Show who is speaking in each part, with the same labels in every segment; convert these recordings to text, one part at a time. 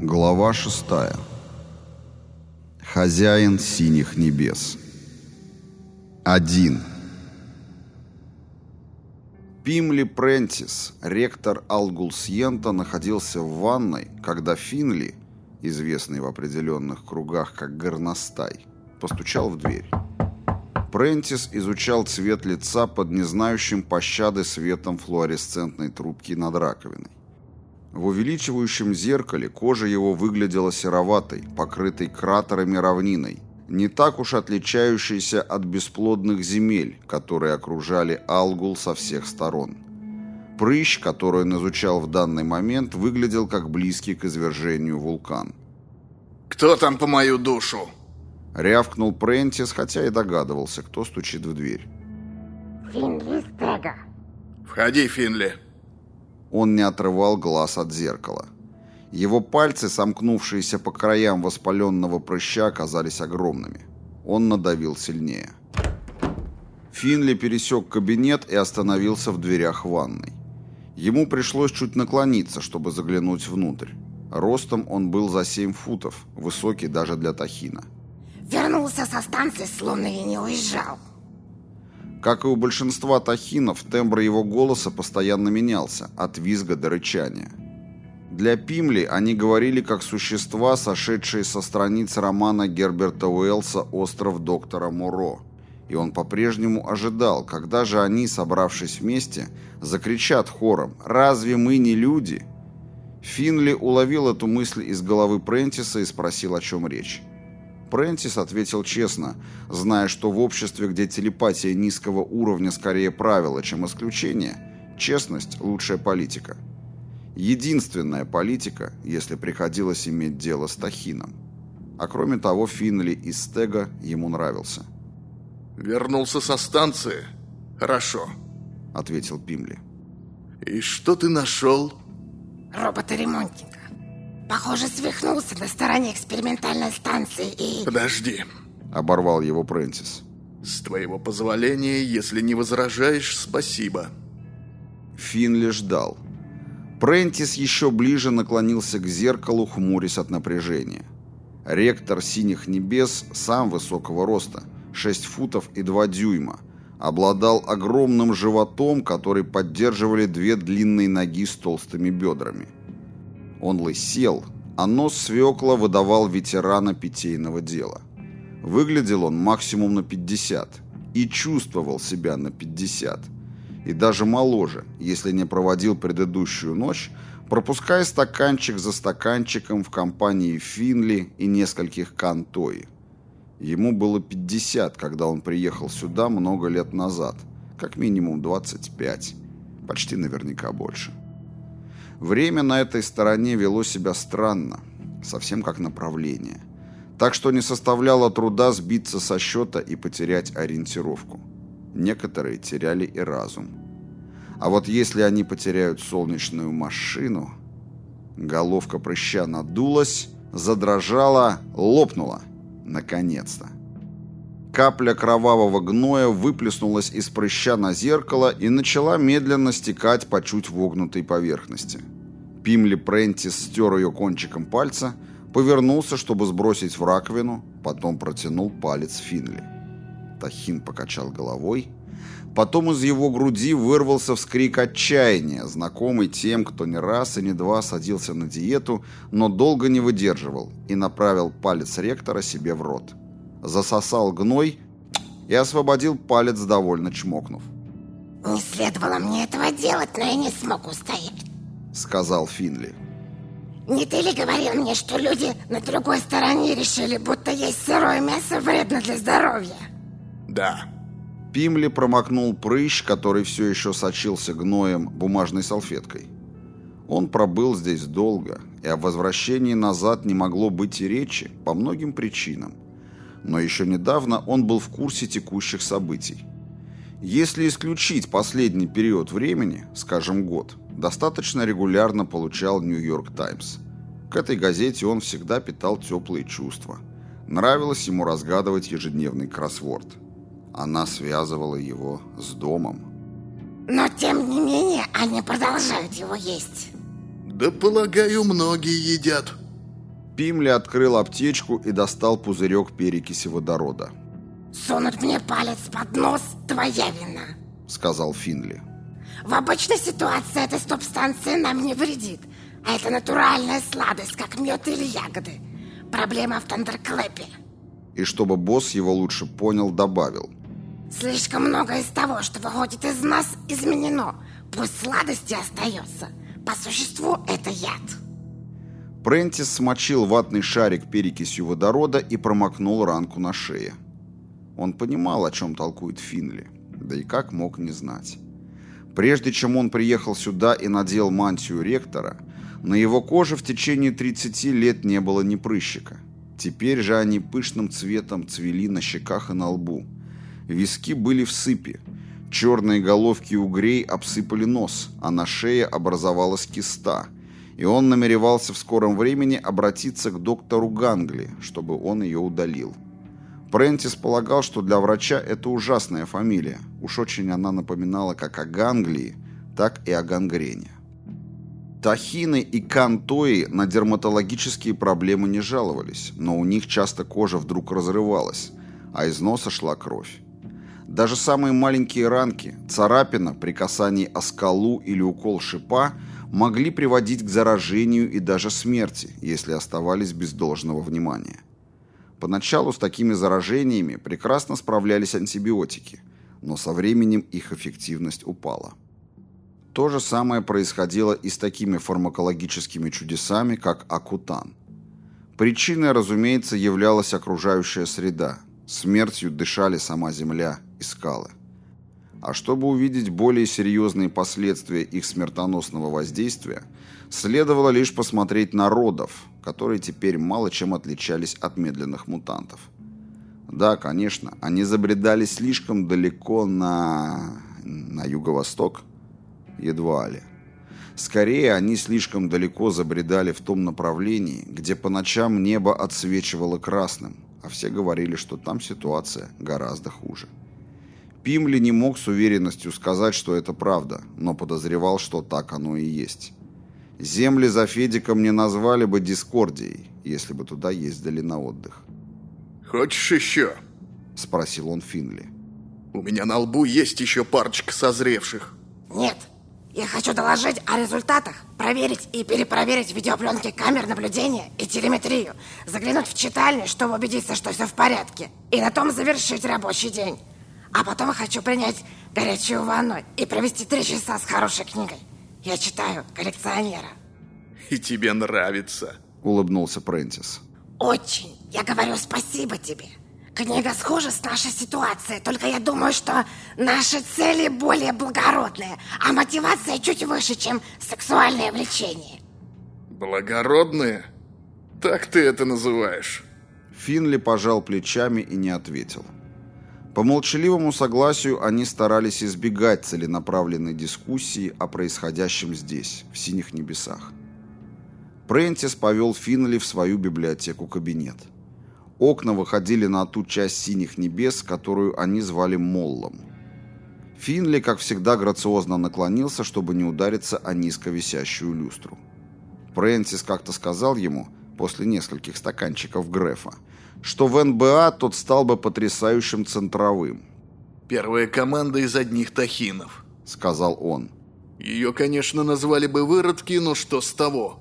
Speaker 1: Глава шестая. Хозяин синих небес. Один. Пимли Прентис, ректор Алгулсьента, находился в ванной, когда Финли, известный в определенных кругах как горностай, постучал в дверь. Прентис изучал цвет лица под незнающим пощады светом флуоресцентной трубки над раковиной. В увеличивающем зеркале кожа его выглядела сероватой, покрытой кратерами равниной, не так уж отличающейся от бесплодных земель, которые окружали Алгул со всех сторон. Прыщ, который он изучал в данный момент, выглядел как близкий к извержению вулкан.
Speaker 2: «Кто там по мою душу?»
Speaker 1: Рявкнул Прентис, хотя и догадывался, кто стучит в дверь.
Speaker 3: Финли Стега.
Speaker 2: «Входи, Финли».
Speaker 1: Он не отрывал глаз от зеркала. Его пальцы, сомкнувшиеся по краям воспаленного прыща, оказались огромными. Он надавил сильнее. Финли пересек кабинет и остановился в дверях ванной. Ему пришлось чуть наклониться, чтобы заглянуть внутрь. Ростом он был за 7 футов, высокий даже для Тахина.
Speaker 3: Вернулся со станции, словно и не уезжал.
Speaker 1: Как и у большинства тахинов, тембр его голоса постоянно менялся, от визга до рычания. Для Пимли они говорили как существа, сошедшие со страниц романа Герберта Уэллса «Остров доктора Муро». И он по-прежнему ожидал, когда же они, собравшись вместе, закричат хором «Разве мы не люди?». Финли уловил эту мысль из головы Прентиса и спросил, о чем речь. Прентис ответил честно, зная, что в обществе, где телепатия низкого уровня скорее правило, чем исключение, честность – лучшая политика. Единственная политика, если приходилось иметь дело с Тахином. А кроме того, Финли из Стега ему нравился.
Speaker 2: «Вернулся со станции? Хорошо», –
Speaker 1: ответил Пимли.
Speaker 2: «И что ты нашел?»
Speaker 3: Робота-ремонтника. Похоже, свихнулся на стороне экспериментальной станции и...
Speaker 2: «Подожди», –
Speaker 1: оборвал его Прентис.
Speaker 2: «С твоего позволения, если не возражаешь, спасибо».
Speaker 1: Финли ждал. Прентис еще ближе наклонился к зеркалу, хмурясь от напряжения. Ректор «Синих небес» сам высокого роста, 6 футов и 2 дюйма, обладал огромным животом, который поддерживали две длинные ноги с толстыми бедрами. Он лысел, а нос свекла выдавал ветерана питейного дела. Выглядел он максимум на 50 и чувствовал себя на 50. И даже моложе, если не проводил предыдущую ночь, пропуская стаканчик за стаканчиком в компании Финли и нескольких Кантои. Ему было 50, когда он приехал сюда много лет назад, как минимум 25, почти наверняка больше. Время на этой стороне вело себя странно, совсем как направление. Так что не составляло труда сбиться со счета и потерять ориентировку. Некоторые теряли и разум. А вот если они потеряют солнечную машину... Головка прыща надулась, задрожала, лопнула. Наконец-то. Капля кровавого гноя выплеснулась из прыща на зеркало и начала медленно стекать по чуть вогнутой поверхности. Пимли Прентис стер ее кончиком пальца, повернулся, чтобы сбросить в раковину, потом протянул палец Финли. Тахин покачал головой. Потом из его груди вырвался вскрик отчаяния, знакомый тем, кто не раз и не два садился на диету, но долго не выдерживал, и направил палец ректора себе в рот засосал гной и освободил палец, довольно чмокнув.
Speaker 3: «Не следовало мне этого делать, но я не смог устоять», —
Speaker 1: сказал Финли.
Speaker 3: «Не ты ли говорил мне, что люди на другой стороне решили, будто есть сырое мясо вредно для здоровья?»
Speaker 2: «Да».
Speaker 1: Пимли промокнул прыщ, который все еще сочился гноем бумажной салфеткой. Он пробыл здесь долго, и о возвращении назад не могло быть и речи по многим причинам но еще недавно он был в курсе текущих событий. Если исключить последний период времени, скажем год, достаточно регулярно получал «Нью-Йорк Таймс». К этой газете он всегда питал теплые чувства. Нравилось ему разгадывать ежедневный кроссворд. Она связывала его с домом.
Speaker 3: Но, тем не менее, они продолжают его есть.
Speaker 2: Да, полагаю, многие едят.
Speaker 1: Пимли открыл аптечку и достал пузырек перекиси водорода.
Speaker 3: «Сунуть мне палец под нос – твоя вина», –
Speaker 1: сказал Финли.
Speaker 3: «В обычной ситуации эта стоп-станция нам не вредит, а это натуральная сладость, как мед или ягоды. Проблема в Тандерклэпе».
Speaker 1: И чтобы босс его лучше понял, добавил.
Speaker 3: «Слишком много из того, что выходит из нас, изменено. Пусть сладости остается. По существу это яд».
Speaker 1: Прентис смочил ватный шарик перекисью водорода и промокнул ранку на шее. Он понимал, о чем толкует Финли, да и как мог не знать. Прежде чем он приехал сюда и надел мантию ректора, на его коже в течение 30 лет не было ни прыщика. Теперь же они пышным цветом цвели на щеках и на лбу. Виски были в сыпи. Черные головки угрей обсыпали нос, а на шее образовалась киста – и он намеревался в скором времени обратиться к доктору Гангли, чтобы он ее удалил. Прентис полагал, что для врача это ужасная фамилия. Уж очень она напоминала как о Ганглии, так и о гангрене. Тахины и кантои на дерматологические проблемы не жаловались, но у них часто кожа вдруг разрывалась, а из носа шла кровь. Даже самые маленькие ранки, царапина при касании о скалу или укол шипа – могли приводить к заражению и даже смерти, если оставались без должного внимания. Поначалу с такими заражениями прекрасно справлялись антибиотики, но со временем их эффективность упала. То же самое происходило и с такими фармакологическими чудесами, как акутан. Причиной, разумеется, являлась окружающая среда. Смертью дышали сама земля и скалы. А чтобы увидеть более серьезные последствия их смертоносного воздействия, следовало лишь посмотреть на родов, которые теперь мало чем отличались от медленных мутантов. Да, конечно, они забредали слишком далеко на... на юго-восток? Едва ли. Скорее, они слишком далеко забредали в том направлении, где по ночам небо отсвечивало красным, а все говорили, что там ситуация гораздо хуже. Пимли не мог с уверенностью сказать, что это правда, но подозревал, что так оно и есть. Земли за Федиком не назвали бы Дискордией, если бы туда ездили на отдых.
Speaker 2: «Хочешь еще?»
Speaker 1: – спросил он Финли.
Speaker 2: «У меня на лбу есть еще парочка созревших».
Speaker 3: «Нет, я хочу доложить о результатах, проверить и перепроверить видеопленки камер наблюдения и телеметрию, заглянуть в читальню, чтобы убедиться, что все в порядке, и на том завершить рабочий день. А потом хочу принять горячую ванну и провести три часа с хорошей книгой. Я читаю коллекционера.
Speaker 2: И тебе нравится?
Speaker 1: Улыбнулся Прентис.
Speaker 3: Очень. Я говорю спасибо тебе. Книга схожа с нашей ситуацией, только я думаю, что наши цели более благородные, а мотивация чуть выше, чем сексуальное влечение.
Speaker 2: Благородные? Так ты это называешь?
Speaker 1: Финли пожал плечами и не ответил. По молчаливому согласию они старались избегать целенаправленной дискуссии о происходящем здесь, в синих небесах. Прентис повел Финнелли в свою библиотеку-кабинет. Окна выходили на ту часть синих небес, которую они звали Моллом. Финли, как всегда, грациозно наклонился, чтобы не удариться о низко висящую люстру. Прентис как-то сказал ему, после нескольких стаканчиков Грефа, что в НБА тот стал бы потрясающим центровым.
Speaker 2: «Первая команда из одних тахинов», —
Speaker 1: сказал он.
Speaker 2: «Ее, конечно, назвали бы выродки, но что с того?»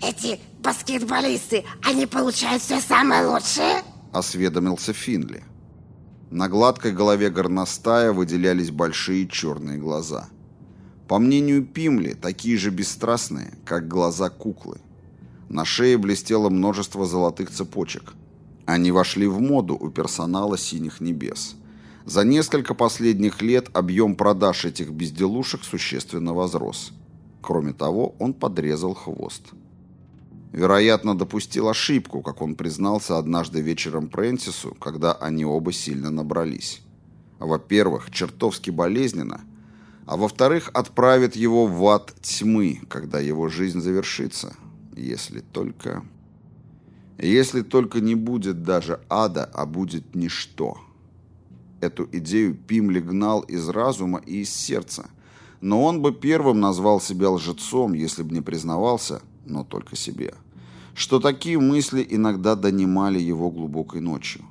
Speaker 3: «Эти баскетболисты, они получают все самое лучшее?»
Speaker 1: — осведомился Финли. На гладкой голове горностая выделялись большие черные глаза. По мнению Пимли, такие же бесстрастные, как глаза куклы. На шее блестело множество золотых цепочек — они вошли в моду у персонала «Синих небес». За несколько последних лет объем продаж этих безделушек существенно возрос. Кроме того, он подрезал хвост. Вероятно, допустил ошибку, как он признался однажды вечером Прентису, когда они оба сильно набрались. Во-первых, чертовски болезненно, а во-вторых, отправит его в ад тьмы, когда его жизнь завершится, если только... Если только не будет даже ада, а будет ничто. Эту идею Пимли гнал из разума и из сердца. Но он бы первым назвал себя лжецом, если бы не признавался, но только себе, что такие мысли иногда донимали его глубокой ночью.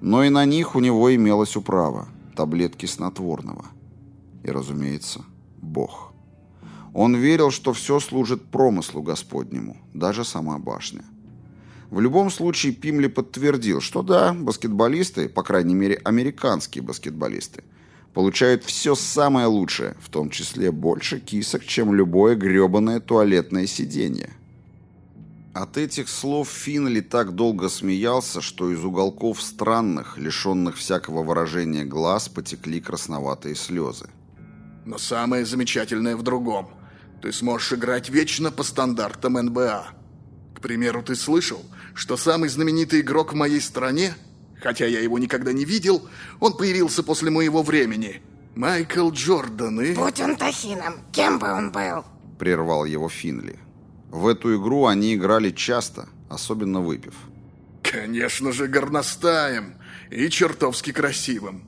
Speaker 1: Но и на них у него имелось управа – таблетки снотворного. И, разумеется, Бог. Он верил, что все служит промыслу Господнему, даже сама башня. В любом случае Пимли подтвердил, что да, баскетболисты, по крайней мере американские баскетболисты, получают все самое лучшее, в том числе больше кисок, чем любое гребаное туалетное сиденье. От этих слов Финли так долго смеялся, что из уголков странных, лишенных всякого выражения глаз, потекли красноватые слезы.
Speaker 2: Но самое замечательное в другом. Ты сможешь играть вечно по стандартам НБА. К примеру, ты слышал, что самый знаменитый игрок в моей стране, хотя я его никогда не видел, он появился после моего времени. Майкл Джордан и...
Speaker 3: Будь он тахином, кем бы он был?
Speaker 1: Прервал его Финли. В эту игру они играли часто, особенно выпив.
Speaker 2: Конечно же, горностаем и чертовски красивым.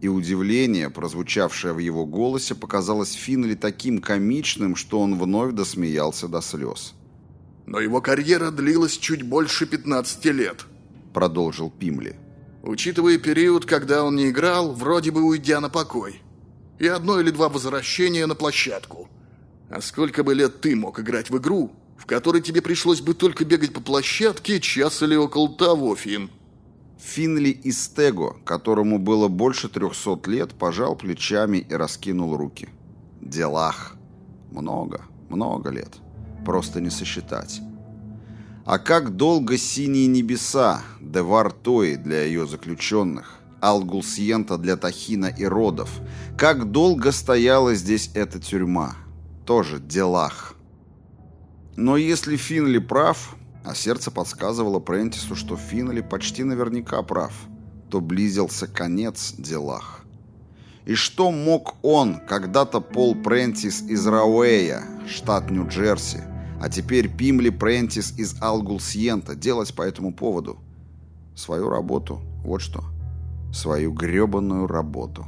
Speaker 1: И удивление, прозвучавшее в его голосе, показалось Финли таким комичным, что он вновь досмеялся до слез.
Speaker 2: Но его карьера длилась чуть больше 15 лет,
Speaker 1: продолжил Пимли.
Speaker 2: Учитывая период, когда он не играл, вроде бы уйдя на покой. И одно или два возвращения на площадку. А сколько бы лет ты мог играть в игру, в которой тебе пришлось бы только бегать по площадке час или около того, Фин?
Speaker 1: Финли Истего, которому было больше трехсот лет, пожал плечами и раскинул руки. Делах. Много, много лет. Просто не сосчитать. А как долго синие небеса, Девар Тои для ее заключенных, Алгулсьента для Тахина и Родов, как долго стояла здесь эта тюрьма – тоже делах. Но если Финли прав, а сердце подсказывало Прентису, что Финли почти наверняка прав, то близился конец делах. И что мог он, когда-то Пол Прентис из Рауэя, штат Нью-Джерси, а теперь Пимли Прентис из Алгулсьента, делать по этому поводу? Свою работу, вот что. Свою гребаную работу.